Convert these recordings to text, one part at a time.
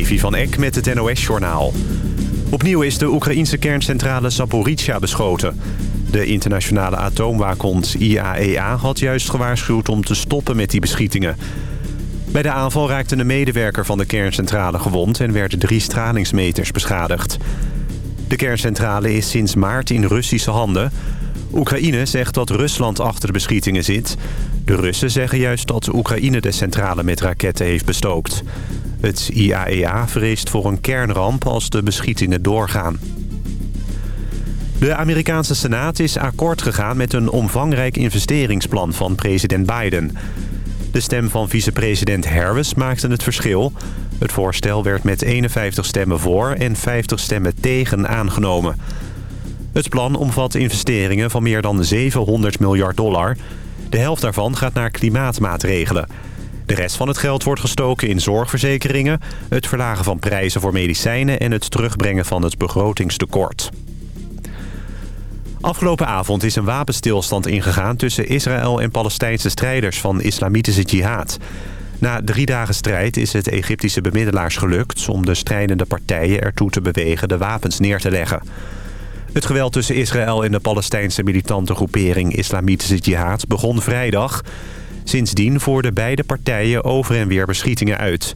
Levi van Eck met het NOS-journaal. Opnieuw is de Oekraïense kerncentrale Zaporizhia beschoten. De internationale atoomwaakhond IAEA e had juist gewaarschuwd om te stoppen met die beschietingen. Bij de aanval raakte een medewerker van de kerncentrale gewond... en werden drie stralingsmeters beschadigd. De kerncentrale is sinds maart in Russische handen. Oekraïne zegt dat Rusland achter de beschietingen zit. De Russen zeggen juist dat Oekraïne de centrale met raketten heeft bestookt. Het IAEA e vreest voor een kernramp als de beschietingen doorgaan. De Amerikaanse Senaat is akkoord gegaan met een omvangrijk investeringsplan van president Biden. De stem van vicepresident Harris maakte het verschil. Het voorstel werd met 51 stemmen voor en 50 stemmen tegen aangenomen. Het plan omvat investeringen van meer dan 700 miljard dollar. De helft daarvan gaat naar klimaatmaatregelen. De rest van het geld wordt gestoken in zorgverzekeringen... het verlagen van prijzen voor medicijnen... en het terugbrengen van het begrotingstekort. Afgelopen avond is een wapenstilstand ingegaan... tussen Israël en Palestijnse strijders van Islamitische Jihad. Na drie dagen strijd is het Egyptische bemiddelaars gelukt... om de strijdende partijen ertoe te bewegen de wapens neer te leggen. Het geweld tussen Israël en de Palestijnse militante groepering Islamitische Jihad begon vrijdag. Sindsdien voerden beide partijen over en weer beschietingen uit.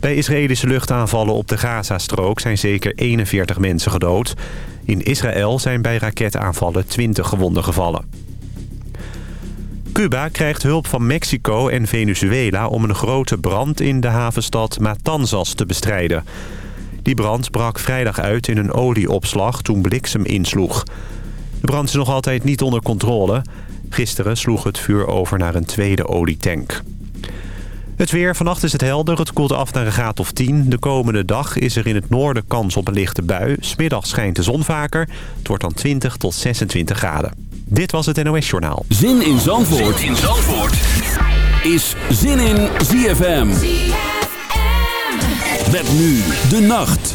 Bij Israëlische luchtaanvallen op de Gazastrook zijn zeker 41 mensen gedood. In Israël zijn bij raketaanvallen 20 gewonden gevallen. Cuba krijgt hulp van Mexico en Venezuela om een grote brand in de havenstad Matanzas te bestrijden. Die brand brak vrijdag uit in een olieopslag toen bliksem insloeg. De brand is nog altijd niet onder controle. Gisteren sloeg het vuur over naar een tweede olietank. Het weer. Vannacht is het helder. Het koelt af naar een graad of 10. De komende dag is er in het noorden kans op een lichte bui. Smiddag schijnt de zon vaker. Het wordt dan 20 tot 26 graden. Dit was het NOS Journaal. Zin in Zandvoort, zin in Zandvoort. is Zin in ZFM. ZFM. Met nu de nacht.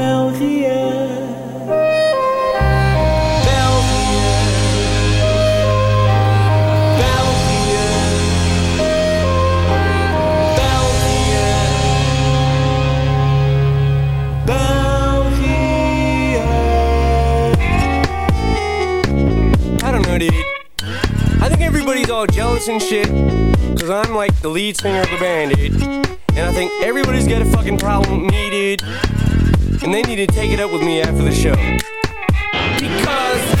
And shit. Cause I'm like the lead singer of the band, dude. And I think everybody's got a fucking problem with me, dude. And they need to take it up with me after the show. Because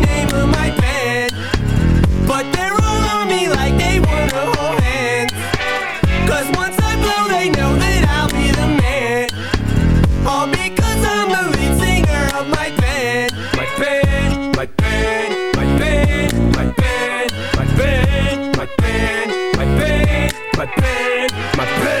name of my band. But they're all on me like they wanna hold hands Cause once I blow they know that I'll be the man. All because I'm the lead singer of my band My band, my band, my band, my band My band, my band, my band, my band, my band, my band.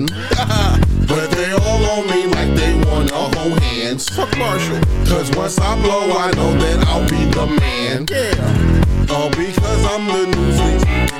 my band. but they all on me like they wanna hold hands. Fuck Marshall. Cause once I blow, I know that I'll be the man. Yeah. All because I'm the news.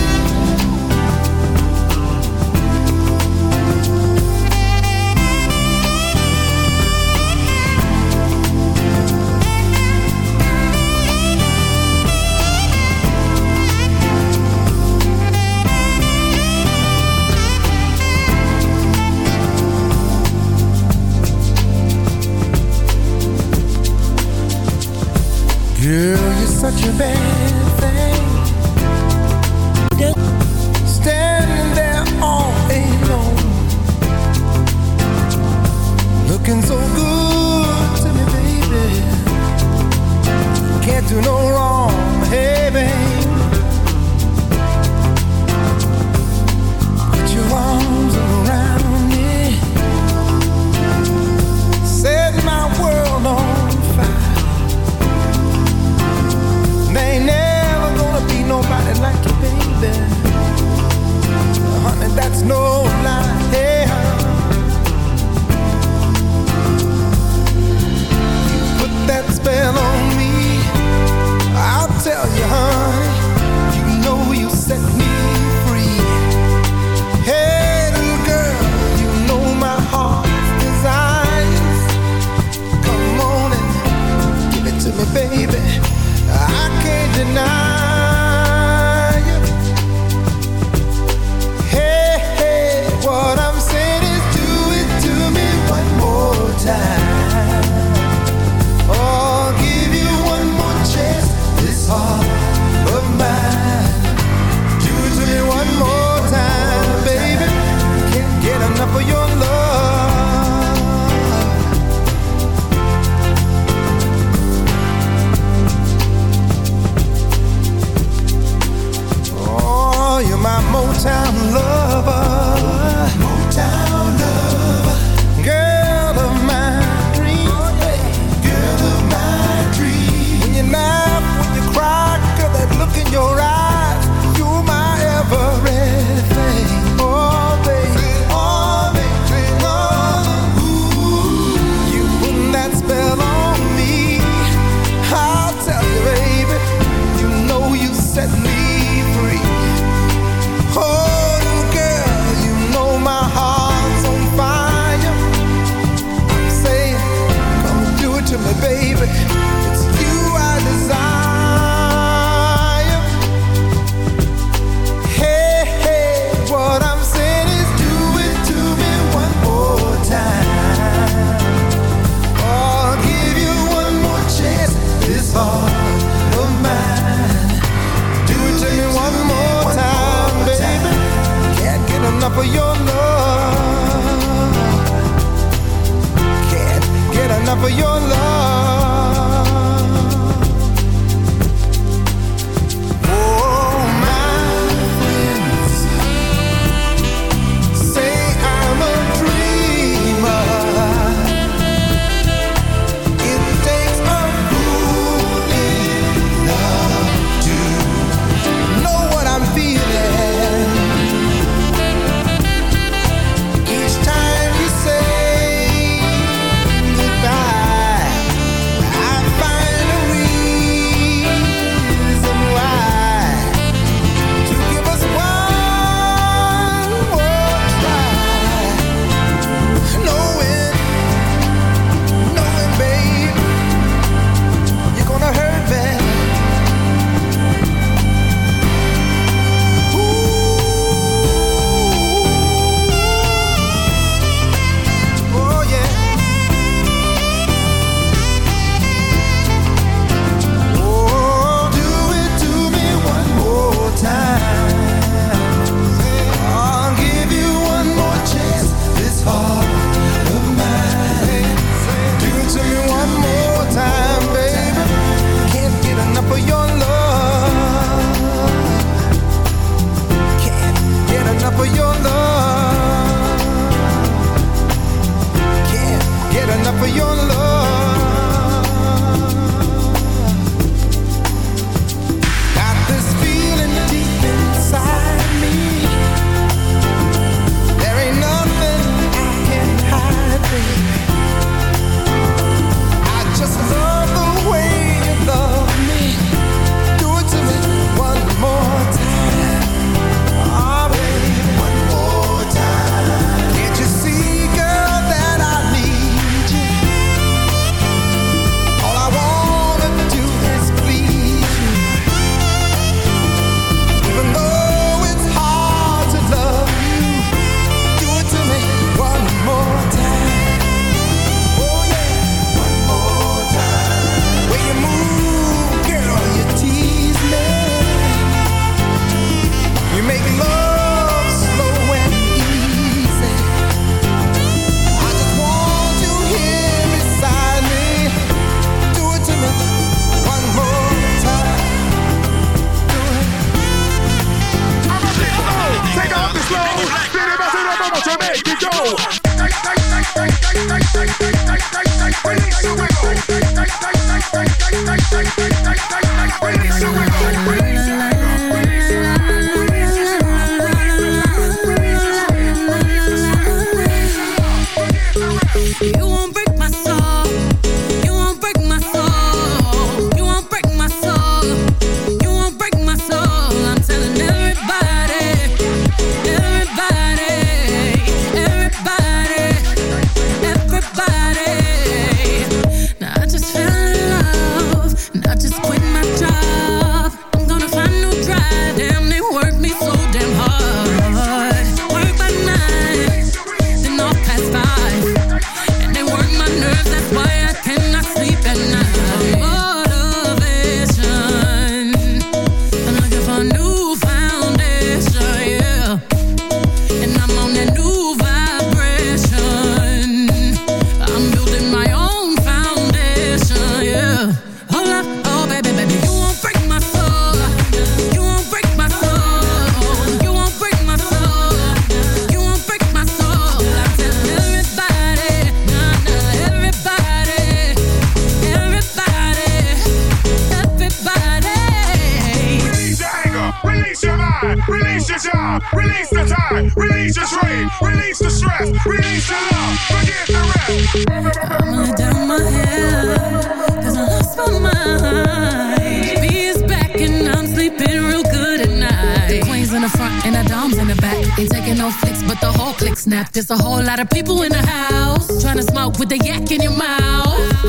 lot of people in the house trying to smoke with the yak in your mouth.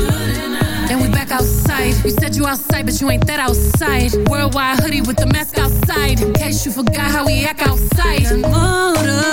And we back outside. We said you outside, but you ain't that outside. Worldwide hoodie with the mask outside. In case you forgot how we act outside.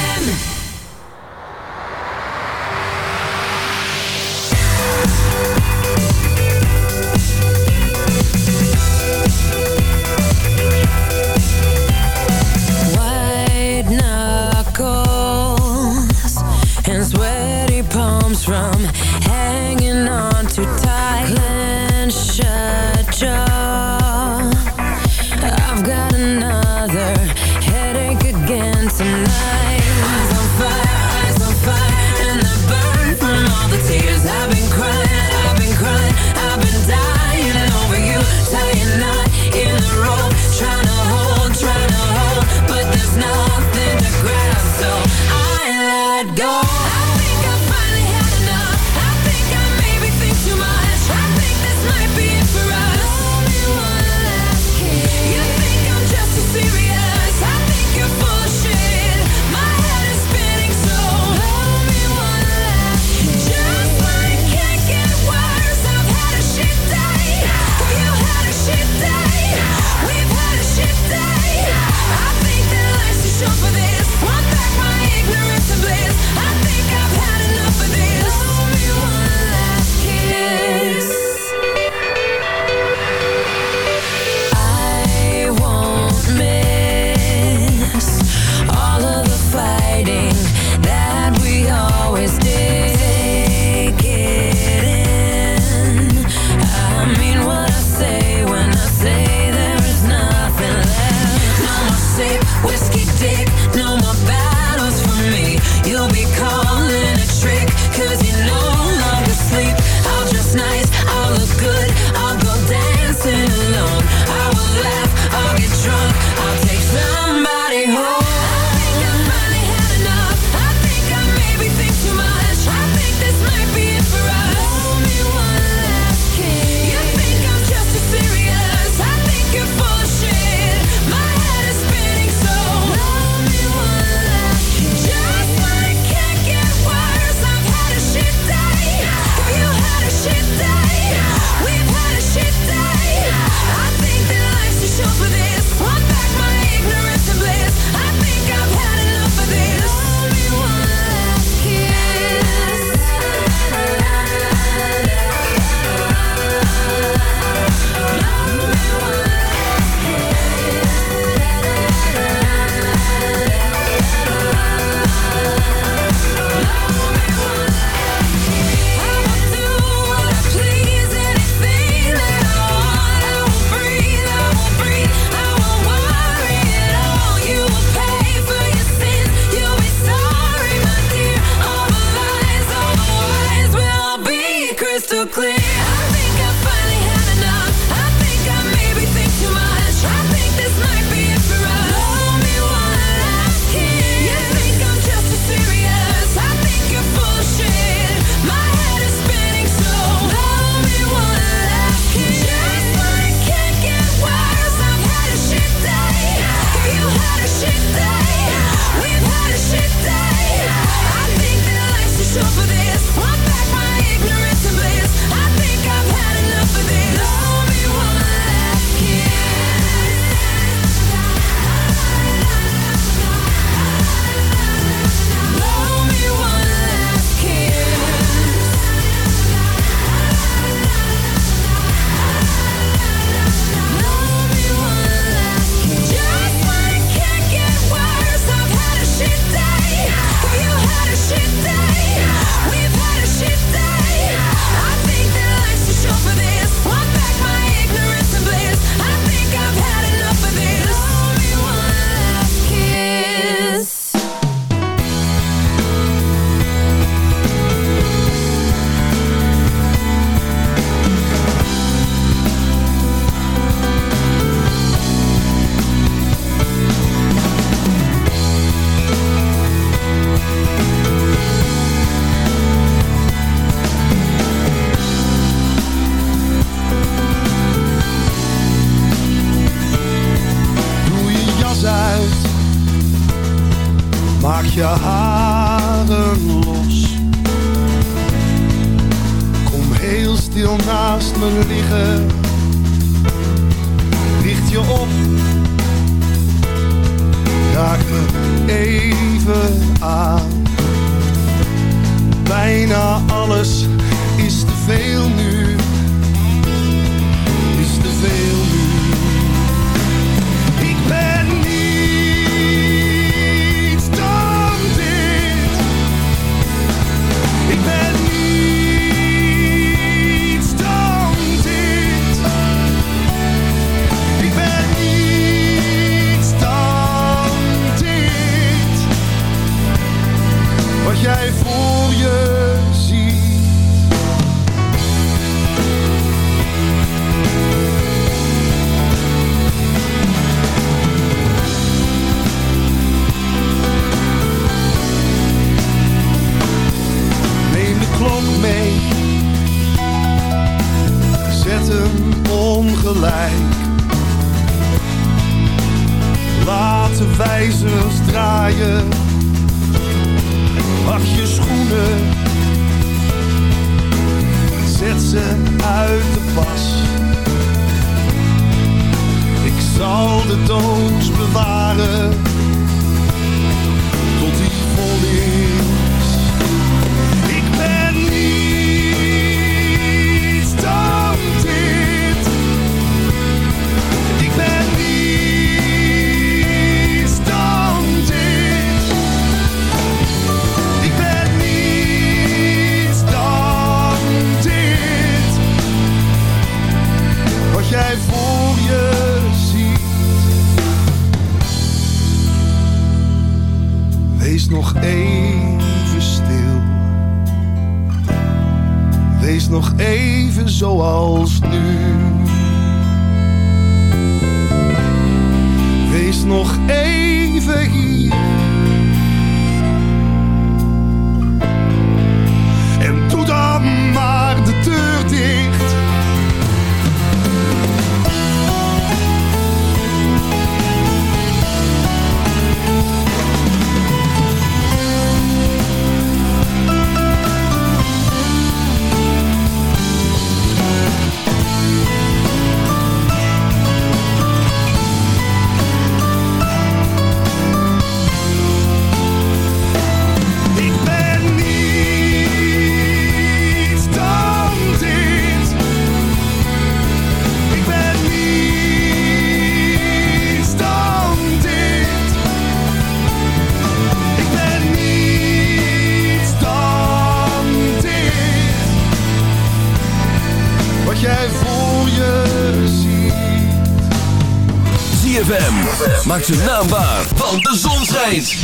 Zijn naam waar, want de zon schijnt.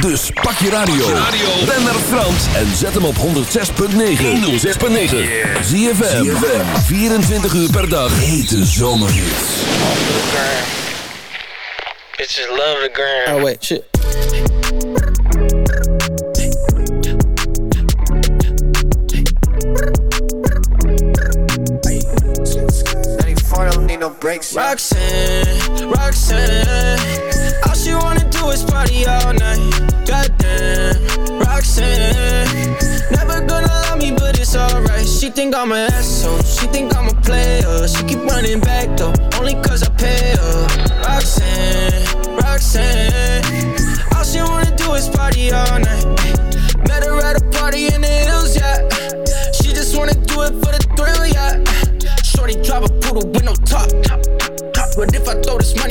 Dus pak je radio, ren naar Frans en zet hem op 106.9. 106.9. ZFM, 24 uur per dag. Hete zomerhits. Bitches love the gram. Oh wait, shit. Roxanne, Roxanne, all she wanna do is party all night. Goddamn, Roxanne, never gonna love me, but it's alright. She think I'm an asshole, she think I'm a player. She keep running back though, only cause I pay her. Roxanne, Roxanne, all she wanna do is party all night. Met her at a party in the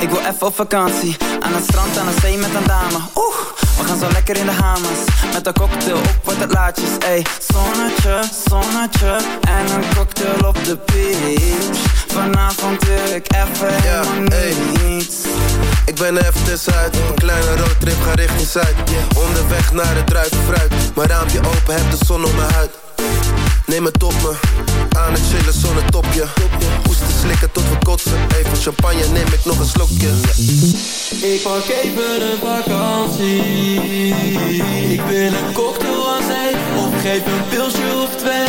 Ik wil even op vakantie. Aan het strand, aan de zee met een dame. Oeh, we gaan zo lekker in de hamers. Met een cocktail op wat het laatjes Ey, zonnetje, zonnetje. En een cocktail op de beach. Vanavond wil ik even Ja, niets. Ik ben er even tussenuit. Een kleine roadtrip, ga richting Zuid. Onderweg naar het druivenfruit. Mijn raampje open, heb de zon op mijn huid Neem het op me. Aan het chillen zonder topje Hoesten, slikken tot we kotsen. Even champagne, neem ik nog een slokje. Ik pak even een vakantie. Ik wil een cocktail aan zee Of geef een pilsje of twee.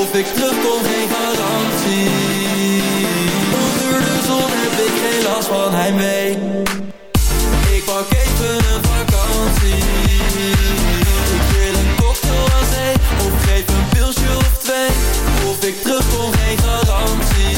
Of ik terugkom geen garantie. Onder de zon heb ik geen last van heimwee Ik pak even een vakantie Of ik terugkom geen garantie.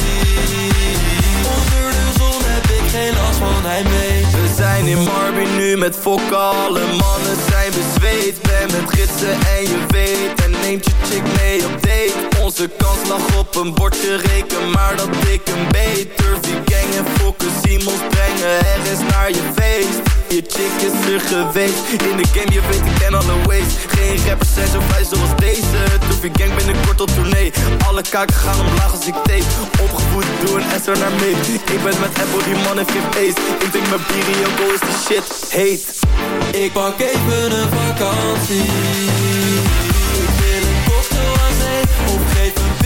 Onder de zon heb ik geen last van heimwee We zijn in Marby nu met fokken, alle mannen zijn bezweet. Ben met gidsen en je weet En neemt je chick mee op date Onze kans lag op een bordje reken Maar dat ik een beter gang en fokken Simons brengen. Ergens naar je feest. Je chick is er geweest. In de game je weet ik ken alle ways Geen rappers zijn zo vrij zoals deze. Toefie gang binnenkort op tournee. Alle kaken gaan omlaag als ik tape. Opgevoed doe een S er naar mee Ik ben met Apple die man heeft geen ace Ik drink mijn bier is die shit. Heet. Ik pak even een vakantie. Ik wil een cocktail aan zee